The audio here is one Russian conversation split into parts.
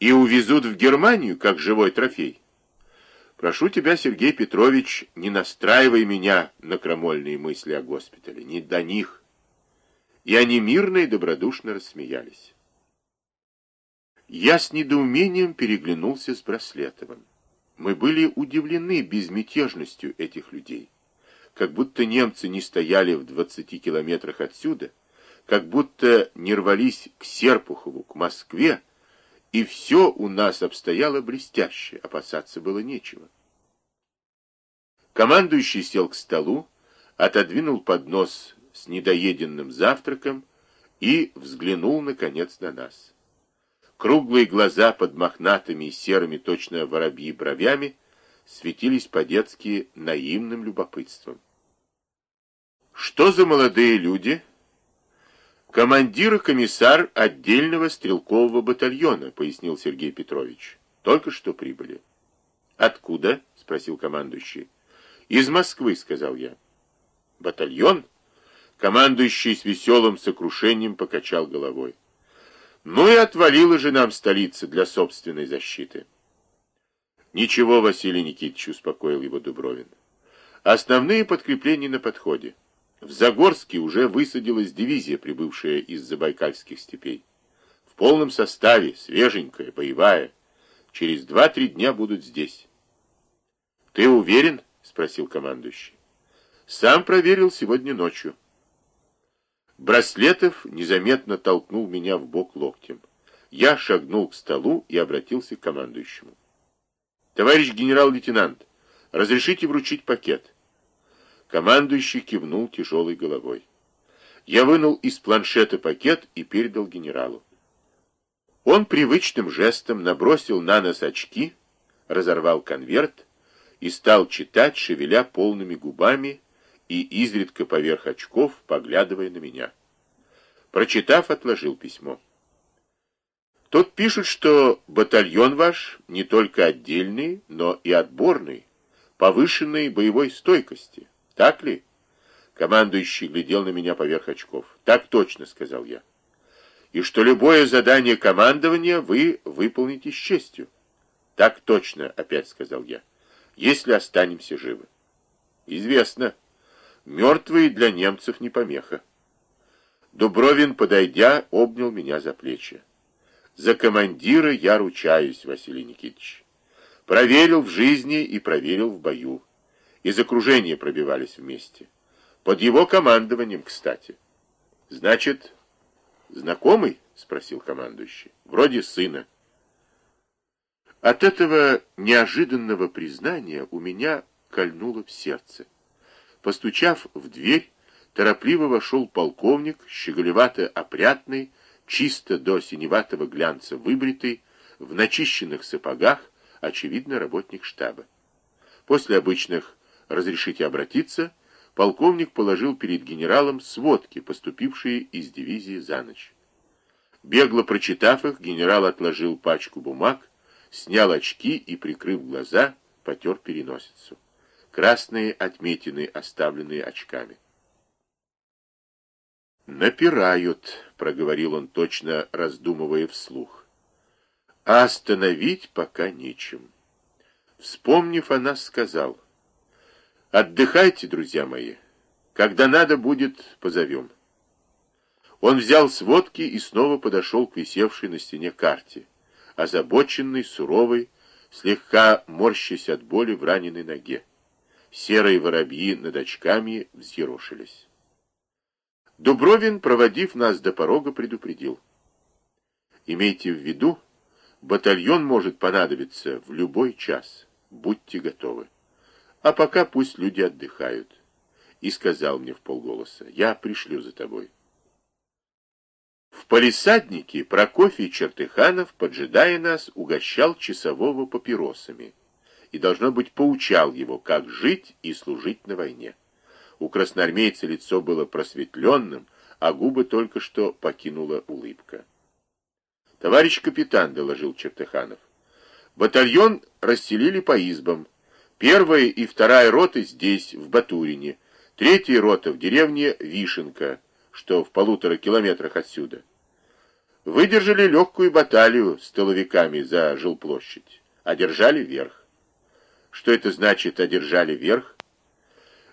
и увезут в Германию, как живой трофей. Прошу тебя, Сергей Петрович, не настраивай меня на крамольные мысли о госпитале, не до них. И они мирно и добродушно рассмеялись. Я с недоумением переглянулся с Браслетовым. Мы были удивлены безмятежностью этих людей. Как будто немцы не стояли в 20 километрах отсюда, как будто не рвались к Серпухову, к Москве, и все у нас обстояло блестяще, опасаться было нечего. Командующий сел к столу, отодвинул поднос с недоеденным завтраком и взглянул, наконец, на нас. Круглые глаза под мохнатыми серыми точно воробьи бровями светились по-детски наивным любопытством. «Что за молодые люди?» «Командир и комиссар отдельного стрелкового батальона», — пояснил Сергей Петрович. «Только что прибыли». «Откуда?» — спросил командующий. «Из Москвы», — сказал я. «Батальон?» Командующий с веселым сокрушением покачал головой. «Ну и отвалила же нам столица для собственной защиты». «Ничего, Василий Никитич», — успокоил его Дубровин. «Основные подкрепления на подходе». В Загорске уже высадилась дивизия, прибывшая из Забайкальских степей. В полном составе, свеженькая, боевая. Через два-три дня будут здесь. «Ты уверен?» — спросил командующий. «Сам проверил сегодня ночью». Браслетов незаметно толкнул меня в бок локтем. Я шагнул к столу и обратился к командующему. «Товарищ генерал-лейтенант, разрешите вручить пакет?» Командующий кивнул тяжелой головой. Я вынул из планшета пакет и передал генералу. Он привычным жестом набросил на нос очки, разорвал конверт и стал читать, шевеля полными губами и изредка поверх очков, поглядывая на меня. Прочитав, отложил письмо. Тут пишут, что батальон ваш не только отдельный, но и отборный, повышенной боевой стойкости. Так ли? Командующий глядел на меня поверх очков. Так точно, сказал я. И что любое задание командования вы выполните с честью. Так точно, опять сказал я. Если останемся живы. Известно. Мертвые для немцев не помеха. Дубровин, подойдя, обнял меня за плечи. За командира я ручаюсь, Василий Никитич. Проверил в жизни и проверил в бою из окружения пробивались вместе. Под его командованием, кстати. Значит, знакомый? Спросил командующий. Вроде сына. От этого неожиданного признания у меня кольнуло в сердце. Постучав в дверь, торопливо вошел полковник, щеголевато-опрятный, чисто до синеватого глянца выбритый, в начищенных сапогах, очевидно, работник штаба. После обычных «Разрешите обратиться?» полковник положил перед генералом сводки, поступившие из дивизии за ночь. Бегло прочитав их, генерал отложил пачку бумаг, снял очки и, прикрыв глаза, потер переносицу. Красные отметины, оставленные очками. «Напирают», — проговорил он, точно раздумывая вслух. «А остановить пока нечем». Вспомнив, она сказал — Отдыхайте, друзья мои. Когда надо будет, позовем. Он взял сводки и снова подошел к висевшей на стене карте, озабоченный, суровый, слегка морщась от боли в раненой ноге. Серые воробьи над очками взъерошились. Дубровин, проводив нас до порога, предупредил. Имейте в виду, батальон может понадобиться в любой час. Будьте готовы. А пока пусть люди отдыхают. И сказал мне в полголоса, я пришлю за тобой. В палисаднике Прокофий Чертыханов, поджидая нас, угощал часового папиросами и, должно быть, поучал его, как жить и служить на войне. У красноармейца лицо было просветленным, а губы только что покинула улыбка. «Товарищ капитан», — доложил Чертыханов, — «батальон расселили по избам, Первая и вторая роты здесь, в Батурине. Третья рота в деревне Вишенка, что в полутора километрах отсюда. Выдержали легкую баталию с тыловиками за жилплощадь, одержали верх. Что это значит «одержали верх»?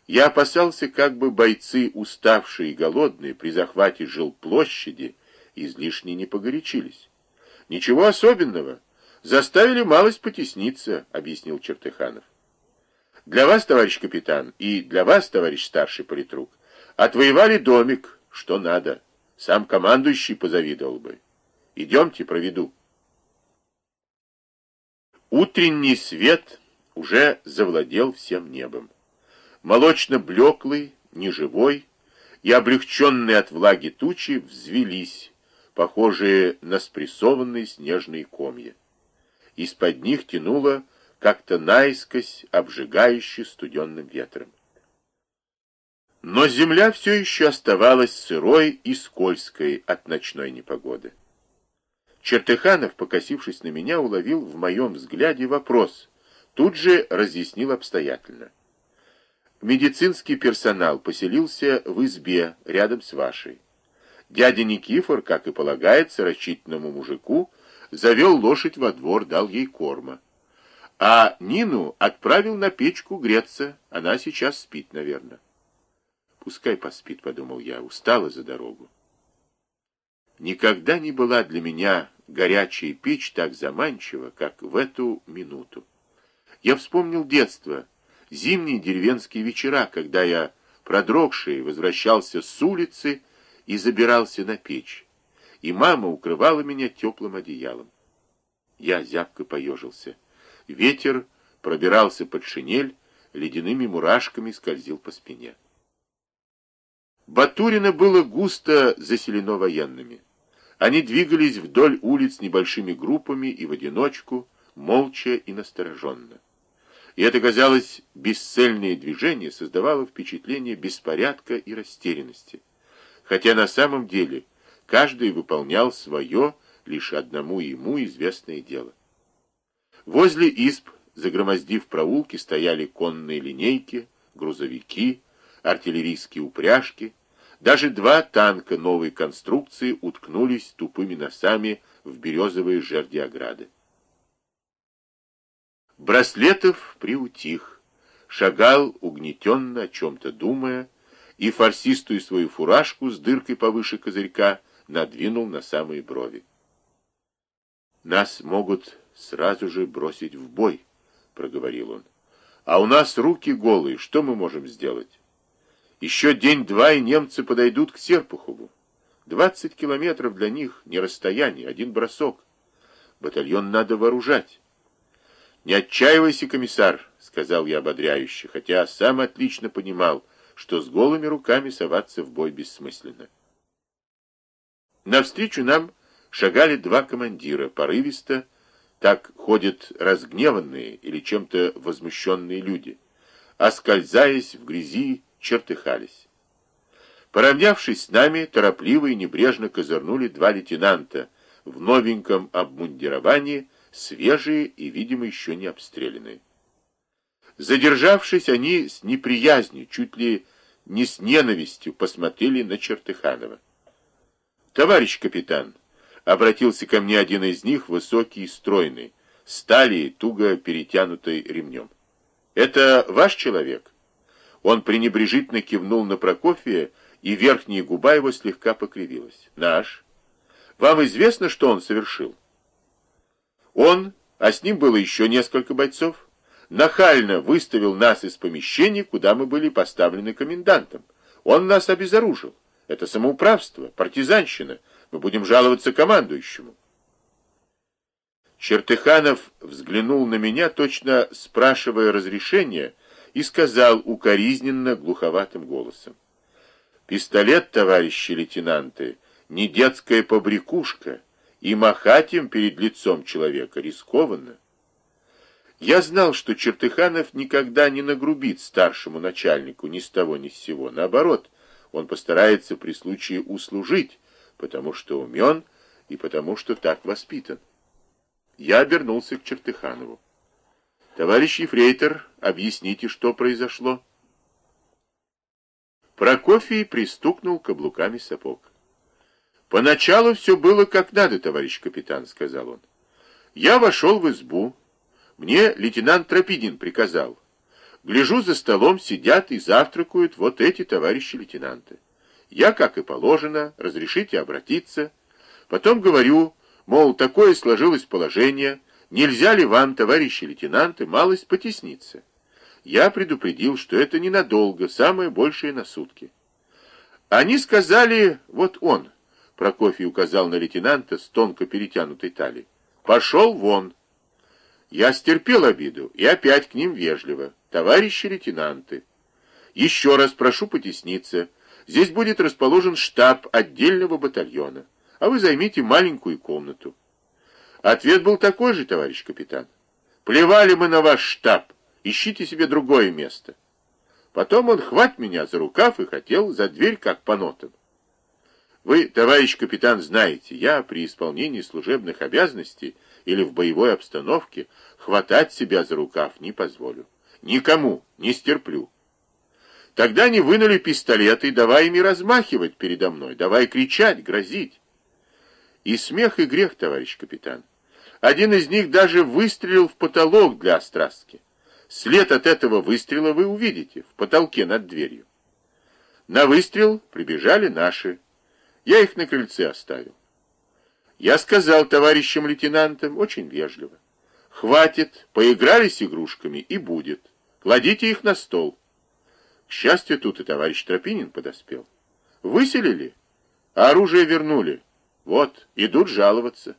Я опасался, как бы бойцы, уставшие и голодные, при захвате жилплощади, излишне не погорячились. Ничего особенного. Заставили малость потесниться, объяснил Чертыханов. Для вас, товарищ капитан, и для вас, товарищ старший политрук, отвоевали домик, что надо. Сам командующий позавидовал бы. Идемте, проведу. Утренний свет уже завладел всем небом. Молочно-блеклый, неживой и облегченные от влаги тучи взвелись, похожие на спрессованные снежные комья. Из-под них тянуло как-то наискось, обжигающе студенным ветром. Но земля все еще оставалась сырой и скользкой от ночной непогоды. Чертыханов, покосившись на меня, уловил в моем взгляде вопрос. Тут же разъяснил обстоятельно. Медицинский персонал поселился в избе рядом с вашей. Дядя Никифор, как и полагается рассчитанному мужику, завел лошадь во двор, дал ей корма. А Нину отправил на печку греться. Она сейчас спит, наверное. Пускай поспит, подумал я, устала за дорогу. Никогда не была для меня горячая печь так заманчива, как в эту минуту. Я вспомнил детство, зимние деревенские вечера, когда я, продрогший, возвращался с улицы и забирался на печь, и мама укрывала меня теплым одеялом. Я зябко поежился. Ветер пробирался под шинель, ледяными мурашками скользил по спине. Батурино было густо заселено военными. Они двигались вдоль улиц небольшими группами и в одиночку, молча и настороженно. И это, казалось, бесцельное движение создавало впечатление беспорядка и растерянности. Хотя на самом деле каждый выполнял свое, лишь одному ему известное дело. Возле изб, загромоздив проулки, стояли конные линейки, грузовики, артиллерийские упряжки, даже два танка новой конструкции уткнулись тупыми носами в березовые жерди ограды. Браслетов приутих, шагал угнетенно, о чем-то думая, и фарсистую свою фуражку с дыркой повыше козырька надвинул на самые брови. «Нас могут сразу же бросить в бой», — проговорил он. «А у нас руки голые, что мы можем сделать?» Еще день-два, и немцы подойдут к Серпухову. Двадцать километров для них не расстояние, один бросок. Батальон надо вооружать. «Не отчаивайся, комиссар», — сказал я ободряюще, хотя сам отлично понимал, что с голыми руками соваться в бой бессмысленно. Навстречу нам шагали два командира, порывисто, так ходят разгневанные или чем-то возмущенные люди, оскользаясь в грязи чертыхались. Поравнявшись с нами, торопливо и небрежно козырнули два лейтенанта в новеньком обмундировании, свежие и, видимо, еще не обстрелянные. Задержавшись, они с неприязнью, чуть ли не с ненавистью, посмотрели на Чертыханова. «Товарищ капитан!» — обратился ко мне один из них, высокий и стройный, стали туго перетянутой ремнем. «Это ваш человек?» Он пренебрежительно кивнул на Прокофия, и верхняя губа его слегка покривилась. «Наш. Вам известно, что он совершил?» Он, а с ним было еще несколько бойцов, нахально выставил нас из помещения, куда мы были поставлены комендантом. Он нас обезоружил. Это самоуправство, партизанщина. Мы будем жаловаться командующему. Чертыханов взглянул на меня, точно спрашивая разрешения, и сказал укоризненно глуховатым голосом. «Пистолет, товарищи лейтенанты, не детская побрякушка, и махать им перед лицом человека рискованно». Я знал, что Чертыханов никогда не нагрубит старшему начальнику ни с того ни с сего. Наоборот, он постарается при случае услужить, потому что умен и потому что так воспитан. Я обернулся к Чертыханову. Товарищ Ефрейтор, объясните, что произошло. Прокофий пристукнул каблуками сапог. Поначалу все было как надо, товарищ капитан, сказал он. Я вошел в избу. Мне лейтенант Тропидин приказал. Гляжу, за столом сидят и завтракают вот эти товарищи лейтенанты. Я, как и положено, разрешите обратиться. Потом говорю, мол, такое сложилось положение, нельзя ли вам, товарищи лейтенанты, малость потесниться. Я предупредил, что это ненадолго, самое большее на сутки. Они сказали, вот он, Прокофий указал на лейтенанта с тонко перетянутой талией, пошел вон. Я стерпел обиду и опять к ним вежливо. Товарищи лейтенанты, еще раз прошу потесниться. Здесь будет расположен штаб отдельного батальона, а вы займите маленькую комнату. Ответ был такой же, товарищ капитан. Плевали мы на ваш штаб, ищите себе другое место. Потом он хват меня за рукав и хотел за дверь, как по нотам. Вы, товарищ капитан, знаете, я при исполнении служебных обязанностей или в боевой обстановке хватать себя за рукав не позволю. Никому не стерплю. Тогда они вынули пистолеты, давай ими размахивать передо мной, давай кричать, грозить. И смех, и грех, товарищ капитан. Один из них даже выстрелил в потолок для острастки. След от этого выстрела вы увидите в потолке над дверью. На выстрел прибежали наши. Я их на крыльце оставил. Я сказал товарищам лейтенантам очень вежливо. Хватит, поиграли с игрушками и будет. Кладите их на стол. К счастью, тут и товарищ Тропинин подоспел. Выселили, а оружие вернули. Вот, идут жаловаться.